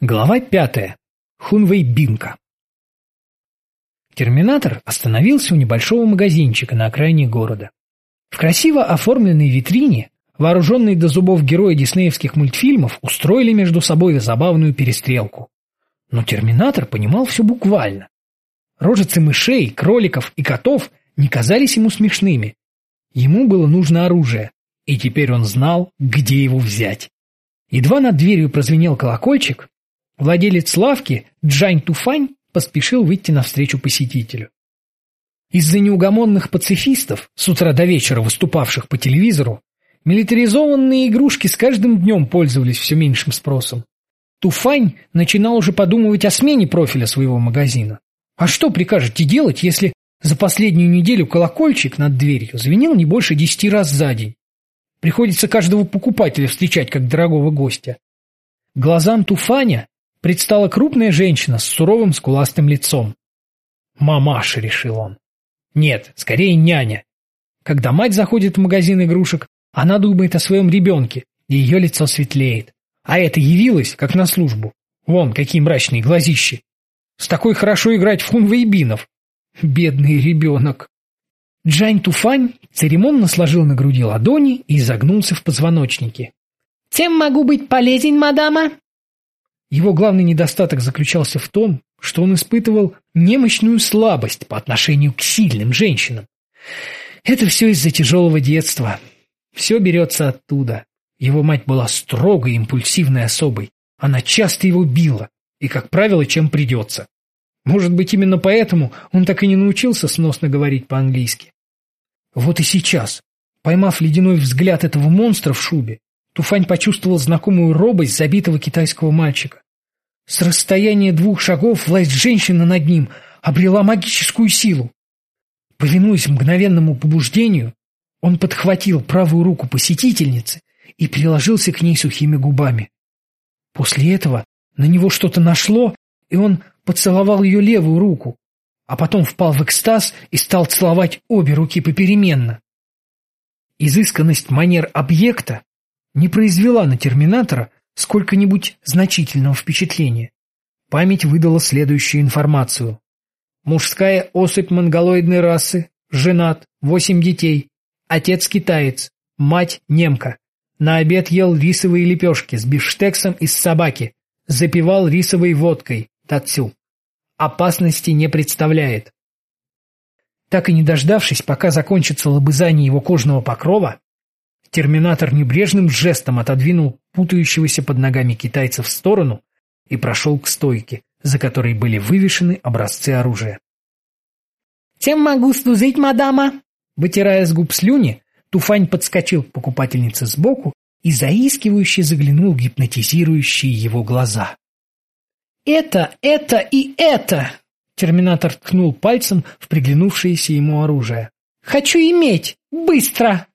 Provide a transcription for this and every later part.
Глава пятая. Хунвей Бинка. Терминатор остановился у небольшого магазинчика на окраине города. В красиво оформленной витрине вооруженные до зубов герои диснеевских мультфильмов устроили между собой забавную перестрелку. Но Терминатор понимал все буквально. Рожицы мышей, кроликов и котов не казались ему смешными. Ему было нужно оружие, и теперь он знал, где его взять. Едва над дверью прозвенел колокольчик, Владелец лавки Джань Туфань поспешил выйти навстречу посетителю. Из-за неугомонных пацифистов, с утра до вечера выступавших по телевизору, милитаризованные игрушки с каждым днем пользовались все меньшим спросом. Туфань начинал уже подумывать о смене профиля своего магазина. А что прикажете делать, если за последнюю неделю колокольчик над дверью звенел не больше десяти раз за день? Приходится каждого покупателя встречать как дорогого гостя. Глазам Туфаня предстала крупная женщина с суровым скуластым лицом. «Мамаша», — решил он. «Нет, скорее няня». Когда мать заходит в магазин игрушек, она думает о своем ребенке, и ее лицо светлеет. А это явилось, как на службу. Вон, какие мрачные глазищи. С такой хорошо играть в хунвейбинов. Бедный ребенок. Джань Туфань церемонно сложил на груди ладони и изогнулся в позвоночнике. «Чем могу быть полезен, мадама?» Его главный недостаток заключался в том, что он испытывал немощную слабость по отношению к сильным женщинам. Это все из-за тяжелого детства. Все берется оттуда. Его мать была строгой, импульсивной особой. Она часто его била, и, как правило, чем придется. Может быть, именно поэтому он так и не научился сносно говорить по-английски. Вот и сейчас, поймав ледяной взгляд этого монстра в шубе, Туфань почувствовал знакомую робость забитого китайского мальчика. С расстояния двух шагов власть женщины над ним обрела магическую силу. Повинуясь мгновенному побуждению, он подхватил правую руку посетительницы и приложился к ней сухими губами. После этого на него что-то нашло, и он поцеловал ее левую руку, а потом впал в экстаз и стал целовать обе руки попеременно. Изысканность манер объекта не произвела на терминатора сколько-нибудь значительного впечатления. Память выдала следующую информацию. Мужская особь монголоидной расы, женат, восемь детей, отец китаец, мать немка. На обед ел рисовые лепешки с бифштексом из собаки, запивал рисовой водкой, татцю. Опасности не представляет. Так и не дождавшись, пока закончится лобызание его кожного покрова, Терминатор небрежным жестом отодвинул путающегося под ногами китайца в сторону и прошел к стойке, за которой были вывешены образцы оружия. «Чем могу служить, мадама?» Вытирая с губ слюни, Туфань подскочил к покупательнице сбоку и заискивающе заглянул в гипнотизирующие его глаза. «Это, это и это!» Терминатор ткнул пальцем в приглянувшееся ему оружие. «Хочу иметь! Быстро!»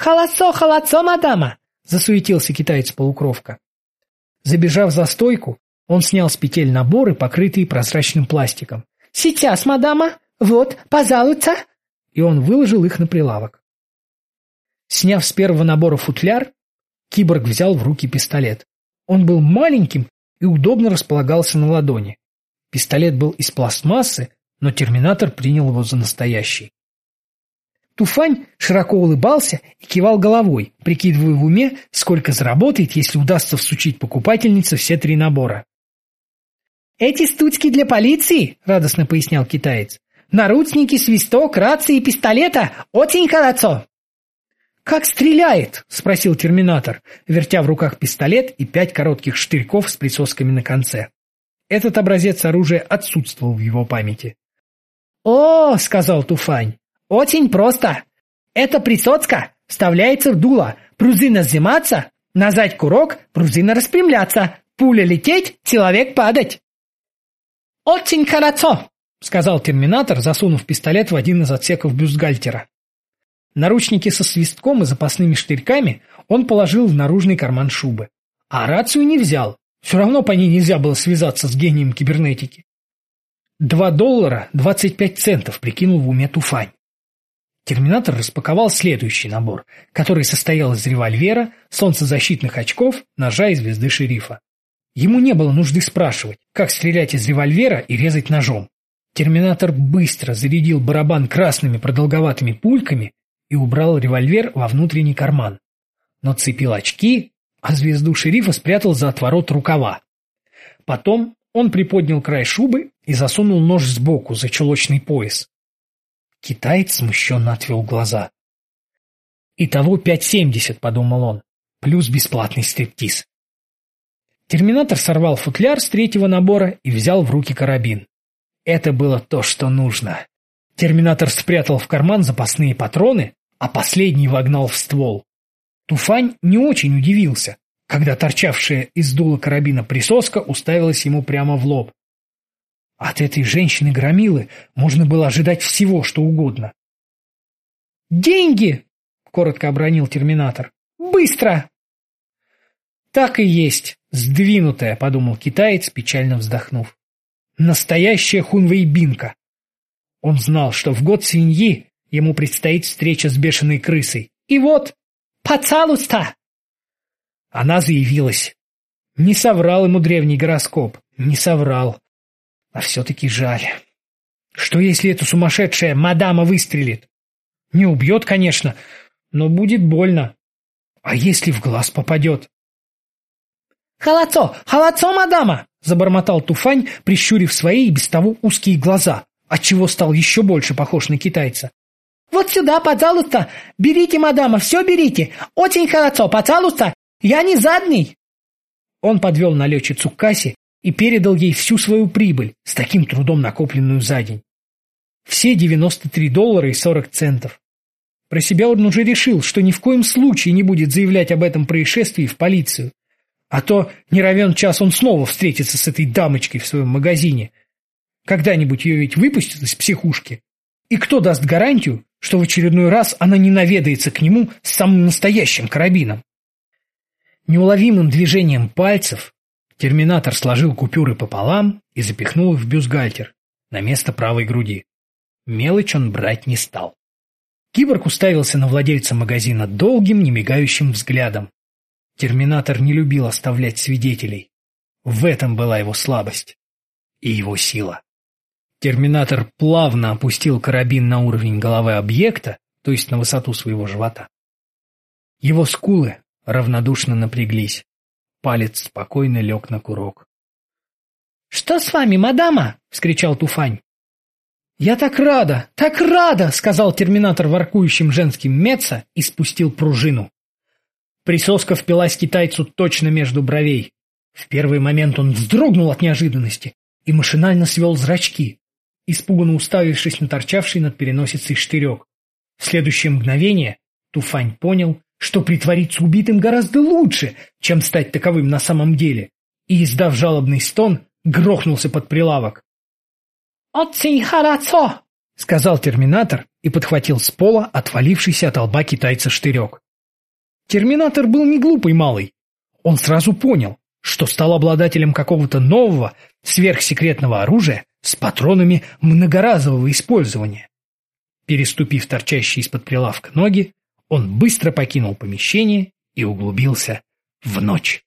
«Холодцо, холодцо, мадама!» — засуетился китаец-полукровка. Забежав за стойку, он снял с петель наборы, покрытые прозрачным пластиком. «Сейчас, мадама! Вот, пожалуйста!» И он выложил их на прилавок. Сняв с первого набора футляр, киборг взял в руки пистолет. Он был маленьким и удобно располагался на ладони. Пистолет был из пластмассы, но терминатор принял его за настоящий. Туфань широко улыбался и кивал головой, прикидывая в уме, сколько заработает, если удастся всучить покупательнице все три набора. «Эти стучки для полиции», — радостно пояснял китаец. «Наручники, свисток, рации и пистолета — очень хорошо». «Как стреляет?» — спросил терминатор, вертя в руках пистолет и пять коротких штырьков с присосками на конце. Этот образец оружия отсутствовал в его памяти. «О!» — сказал Туфань. Очень просто. Эта присоцка вставляется в дуло. Пружина сжиматься, назад курок, пружина распрямляться. Пуля лететь, человек падать. «Очень хорошо», — сказал терминатор, засунув пистолет в один из отсеков бюстгальтера. Наручники со свистком и запасными штырьками он положил в наружный карман шубы. А рацию не взял. Все равно по ней нельзя было связаться с гением кибернетики. Два доллара двадцать пять центов прикинул в уме Туфань. Терминатор распаковал следующий набор, который состоял из револьвера, солнцезащитных очков, ножа и звезды шерифа. Ему не было нужды спрашивать, как стрелять из револьвера и резать ножом. Терминатор быстро зарядил барабан красными продолговатыми пульками и убрал револьвер во внутренний карман. Нацепил очки, а звезду шерифа спрятал за отворот рукава. Потом он приподнял край шубы и засунул нож сбоку за чулочный пояс. Китаец смущенно отвел глаза. «Итого пять семьдесят», — подумал он, — «плюс бесплатный стриптиз». Терминатор сорвал футляр с третьего набора и взял в руки карабин. Это было то, что нужно. Терминатор спрятал в карман запасные патроны, а последний вогнал в ствол. Туфань не очень удивился, когда торчавшая из дула карабина присоска уставилась ему прямо в лоб. От этой женщины-громилы можно было ожидать всего, что угодно. «Деньги!» — коротко обронил терминатор. «Быстро!» «Так и есть, сдвинутая», — подумал китаец, печально вздохнув. «Настоящая хунвейбинка!» Он знал, что в год свиньи ему предстоит встреча с бешеной крысой. И вот, «Пацалуста!» Она заявилась. Не соврал ему древний гороскоп, не соврал. А все-таки жаль. Что если эта сумасшедшая мадама выстрелит? Не убьет, конечно, но будет больно. А если в глаз попадет? «Холодцо! Холодцо, мадама!» — забормотал Туфань, прищурив свои и без того узкие глаза, отчего стал еще больше похож на китайца. «Вот сюда, пожалуйста! Берите, мадама, все берите! Очень хорошо, пожалуйста! Я не задний!» Он подвел налетчицу к кассе и передал ей всю свою прибыль, с таким трудом накопленную за день. Все 93 доллара и 40 центов. Про себя он уже решил, что ни в коем случае не будет заявлять об этом происшествии в полицию. А то не равен час он снова встретится с этой дамочкой в своем магазине. Когда-нибудь ее ведь выпустят из психушки. И кто даст гарантию, что в очередной раз она не наведается к нему с самым настоящим карабином? Неуловимым движением пальцев терминатор сложил купюры пополам и запихнул их в бюстгальтер на место правой груди. Мелочь он брать не стал. Киборг уставился на владельца магазина долгим, немигающим взглядом. Терминатор не любил оставлять свидетелей. В этом была его слабость и его сила. Терминатор плавно опустил карабин на уровень головы объекта, то есть на высоту своего живота. Его скулы равнодушно напряглись. Палец спокойно лег на курок. «Что с вами, мадама?» — вскричал Туфань. «Я так рада, так рада!» — сказал терминатор воркующим женским меца и спустил пружину. Присоска впилась китайцу точно между бровей. В первый момент он вздрогнул от неожиданности и машинально свел зрачки, испуганно уставившись на торчавший над переносицей штырек. В следующее мгновение Туфань понял, что притвориться убитым гораздо лучше, чем стать таковым на самом деле, и, издав жалобный стон, грохнулся под прилавок. «Очень хорошо!» — сказал терминатор и подхватил с пола отвалившийся от лба китайца штырек. Терминатор был не глупый малый. Он сразу понял, что стал обладателем какого-то нового, сверхсекретного оружия с патронами многоразового использования. Переступив торчащие из-под прилавка ноги, он быстро покинул помещение и углубился в ночь.